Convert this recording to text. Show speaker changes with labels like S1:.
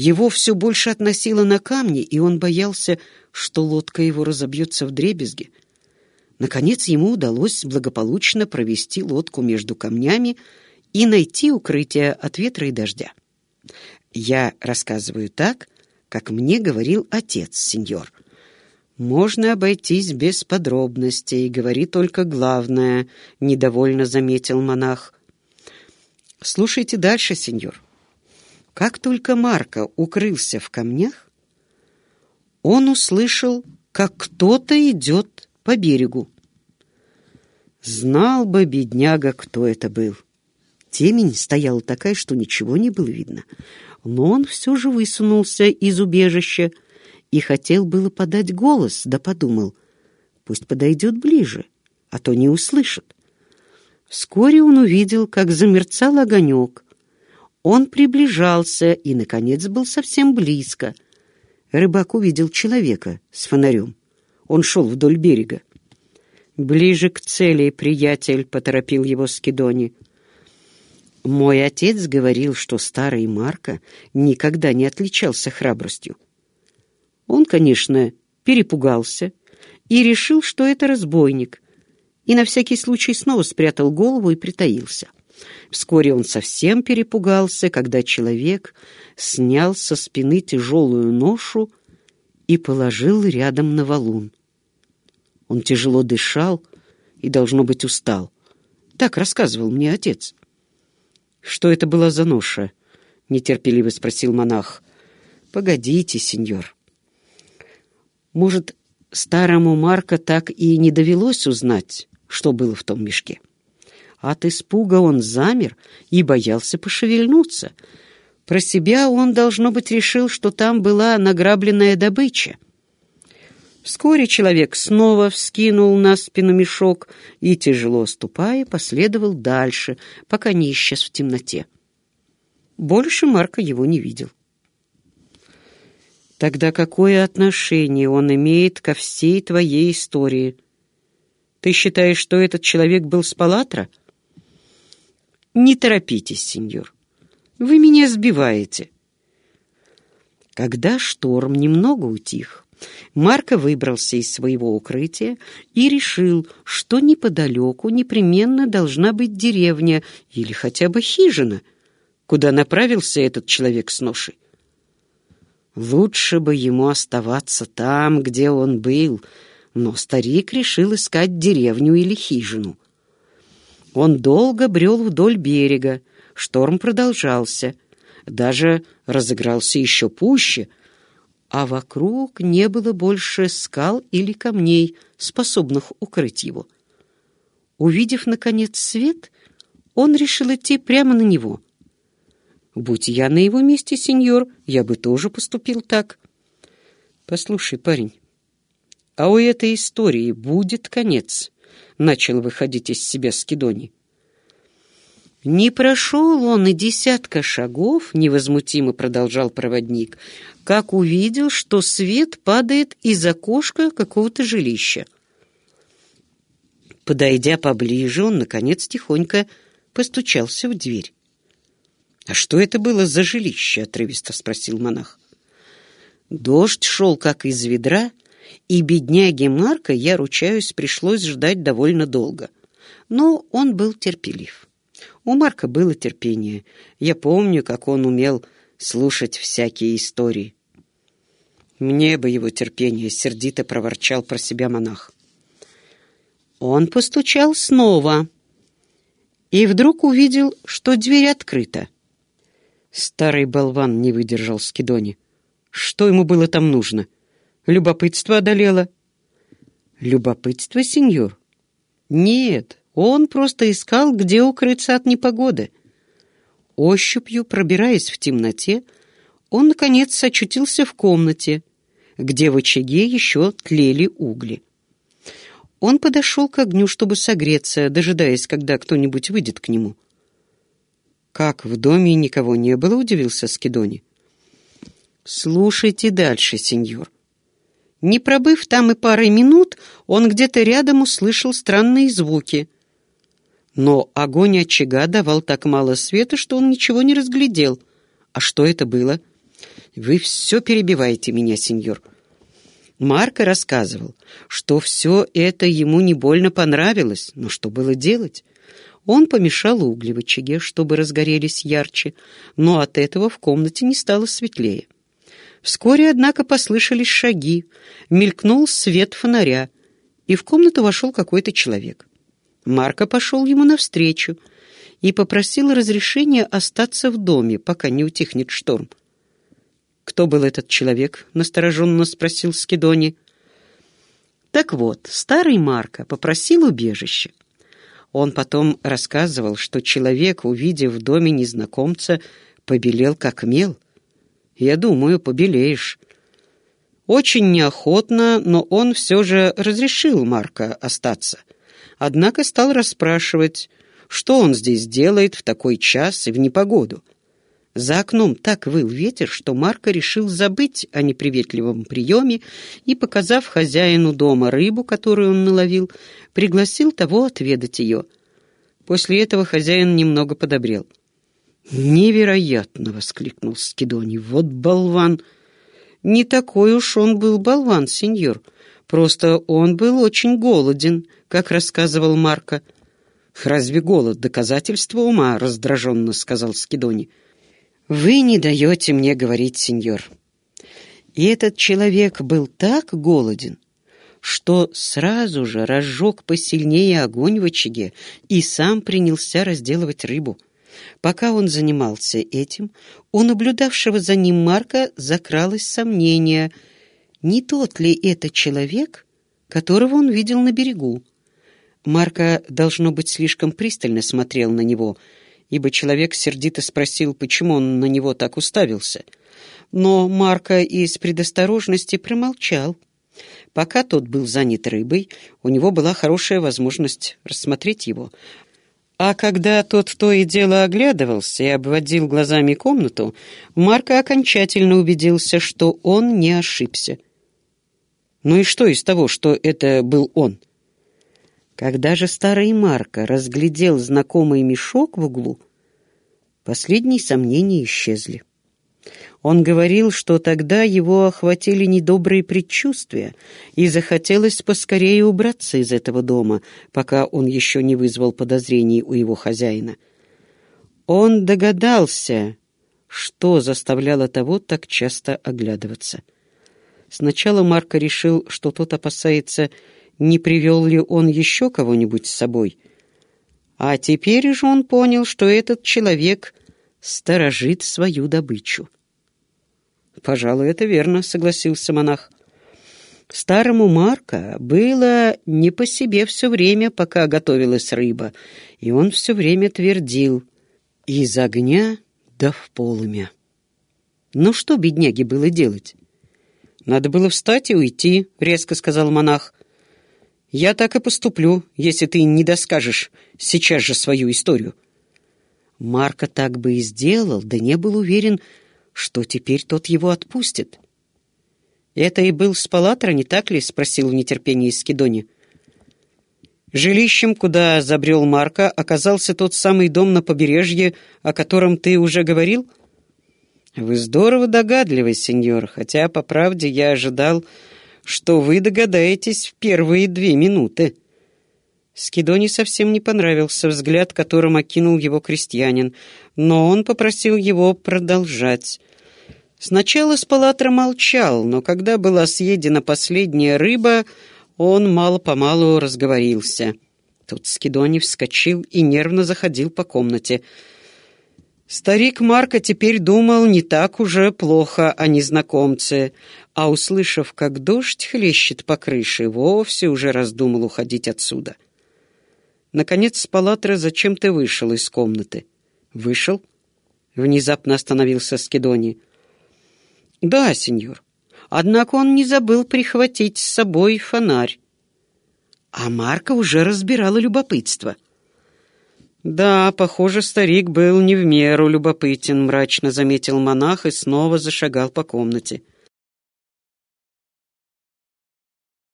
S1: Его все больше относило на камни, и он боялся, что лодка его разобьется в дребезги. Наконец ему удалось благополучно провести лодку между камнями и найти укрытие от ветра и дождя. Я рассказываю так, как мне говорил отец, сеньор. Можно обойтись без подробностей, говори только главное, — недовольно заметил монах. Слушайте дальше, сеньор. Как только Марко укрылся в камнях, он услышал, как кто-то идет по берегу. Знал бы бедняга, кто это был. Темень стояла такая, что ничего не было видно. Но он все же высунулся из убежища и хотел было подать голос, да подумал, пусть подойдет ближе, а то не услышит. Вскоре он увидел, как замерцал огонек. Он приближался и, наконец, был совсем близко. Рыбак увидел человека с фонарем. Он шел вдоль берега. «Ближе к цели, приятель», — поторопил его Скидони. Мой отец говорил, что старый Марко никогда не отличался храбростью. Он, конечно, перепугался и решил, что это разбойник, и на всякий случай снова спрятал голову и притаился. Вскоре он совсем перепугался, когда человек снял со спины тяжелую ношу и положил рядом на валун. Он тяжело дышал и, должно быть, устал. Так рассказывал мне отец. «Что это была за ноша?» — нетерпеливо спросил монах. «Погодите, сеньор. Может, старому Марка так и не довелось узнать, что было в том мешке?» От испуга он замер и боялся пошевельнуться. Про себя он, должно быть, решил, что там была награбленная добыча. Вскоре человек снова вскинул на спину мешок и, тяжело ступая, последовал дальше, пока не исчез в темноте. Больше Марка его не видел. Тогда какое отношение он имеет ко всей твоей истории? Ты считаешь, что этот человек был с Палатра? Не торопитесь, сеньор. Вы меня сбиваете. Когда шторм немного утих, Марко выбрался из своего укрытия и решил, что неподалеку непременно должна быть деревня или хотя бы хижина, куда направился этот человек с ношей. Лучше бы ему оставаться там, где он был, но старик решил искать деревню или хижину. Он долго брел вдоль берега, шторм продолжался, даже разыгрался еще пуще — а вокруг не было больше скал или камней, способных укрыть его. Увидев, наконец, свет, он решил идти прямо на него. «Будь я на его месте, сеньор, я бы тоже поступил так». «Послушай, парень, а у этой истории будет конец», — начал выходить из себя Скидони. Не прошел он и десятка шагов, невозмутимо продолжал проводник, как увидел, что свет падает из окошка какого-то жилища. Подойдя поближе, он, наконец, тихонько постучался в дверь. «А что это было за жилище?» — отрывисто спросил монах. Дождь шел как из ведра, и бедняге Марка, я ручаюсь, пришлось ждать довольно долго. Но он был терпелив. У Марка было терпение. Я помню, как он умел слушать всякие истории. Мне бы его терпение, сердито проворчал про себя монах. Он постучал снова и вдруг увидел, что дверь открыта. Старый болван не выдержал Скидони. Что ему было там нужно? Любопытство одолело. Любопытство, сеньор? Нет, он просто искал, где укрыться от непогоды. Ощупью, пробираясь в темноте, он, наконец, очутился в комнате, где в очаге еще тлели угли. Он подошел к огню, чтобы согреться, дожидаясь, когда кто-нибудь выйдет к нему. «Как, в доме никого не было?» — удивился Скидони. «Слушайте дальше, сеньор». Не пробыв там и пары минут, он где-то рядом услышал странные звуки — но огонь очага давал так мало света, что он ничего не разглядел. А что это было? «Вы все перебиваете меня, сеньор». Марко рассказывал, что все это ему не больно понравилось, но что было делать? Он помешал угли в очаге, чтобы разгорелись ярче, но от этого в комнате не стало светлее. Вскоре, однако, послышались шаги, мелькнул свет фонаря, и в комнату вошел какой-то человек. Марко пошел ему навстречу и попросил разрешения остаться в доме, пока не утихнет шторм. «Кто был этот человек?» — настороженно спросил Скидони. Так вот, старый Марко попросил убежище. Он потом рассказывал, что человек, увидев в доме незнакомца, побелел как мел. Я думаю, побелеешь. Очень неохотно, но он все же разрешил Марка остаться. Однако стал расспрашивать, что он здесь делает в такой час и в непогоду. За окном так выл ветер, что Марко решил забыть о неприветливом приеме и, показав хозяину дома рыбу, которую он наловил, пригласил того отведать ее. После этого хозяин немного подобрел. «Невероятно!» — воскликнул Скидоний. «Вот болван!» «Не такой уж он был болван, сеньор. Просто он был очень голоден, как рассказывал Марко». «Разве голод — доказательство ума?» — раздраженно сказал Скидоний. «Вы не даете мне говорить, сеньор». И этот человек был так голоден, что сразу же разжег посильнее огонь в очаге и сам принялся разделывать рыбу. Пока он занимался этим, у наблюдавшего за ним Марка закралось сомнение, не тот ли это человек, которого он видел на берегу. Марка, должно быть, слишком пристально смотрел на него — ибо человек сердито спросил, почему он на него так уставился. Но Марко из предосторожности промолчал. Пока тот был занят рыбой, у него была хорошая возможность рассмотреть его. А когда тот то и дело оглядывался и обводил глазами комнату, Марко окончательно убедился, что он не ошибся. Ну и что из того, что это был он? Когда же старый Марко разглядел знакомый мешок в углу, последние сомнения исчезли. Он говорил, что тогда его охватили недобрые предчувствия, и захотелось поскорее убраться из этого дома, пока он еще не вызвал подозрений у его хозяина. Он догадался, что заставляло того так часто оглядываться. Сначала Марко решил, что тот опасается не привел ли он еще кого-нибудь с собой. А теперь же он понял, что этот человек сторожит свою добычу. «Пожалуй, это верно», — согласился монах. Старому Марка было не по себе все время, пока готовилась рыба, и он все время твердил «из огня да в полымя». Ну что бедняге было делать? «Надо было встать и уйти», — резко сказал монах. Я так и поступлю, если ты не доскажешь сейчас же свою историю. Марко так бы и сделал, да не был уверен, что теперь тот его отпустит. «Это и был Спалатра, не так ли?» — спросил в нетерпении Скидони. Жилищем, куда забрел Марко, оказался тот самый дом на побережье, о котором ты уже говорил? Вы здорово догадливый, сеньор, хотя, по правде, я ожидал, что вы догадаетесь в первые две минуты». Скидони совсем не понравился взгляд, которым окинул его крестьянин, но он попросил его продолжать. Сначала Спалатра молчал, но когда была съедена последняя рыба, он мало-помалу разговорился. Тут Скидони вскочил и нервно заходил по комнате. Старик Марко теперь думал не так уже плохо о незнакомце, а, услышав, как дождь хлещет по крыше, вовсе уже раздумал уходить отсюда. Наконец Палатра зачем-то вышел из комнаты. «Вышел?» — внезапно остановился Скидони. «Да, сеньор. Однако он не забыл прихватить с собой фонарь. А Марка уже разбирала любопытство». «Да, похоже, старик был не в меру любопытен», — мрачно заметил монах и снова зашагал по комнате.